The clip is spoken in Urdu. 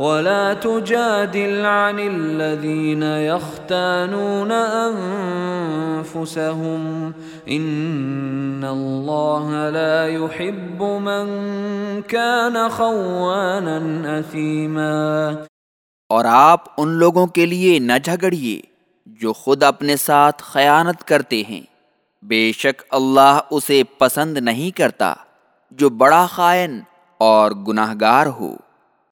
ولا تجادل عن الذين يختانون انفسهم ان الله لا يحب من كان خوانا اثيما اور آپ ان لوگوں کے لیے نہ جھگڑیے جو خود اپنے ساتھ خیانت کرتے ہیں۔ بے شک اللہ اسے پسند نہیں کرتا جو بڑا خائن اور گناہگار ہو۔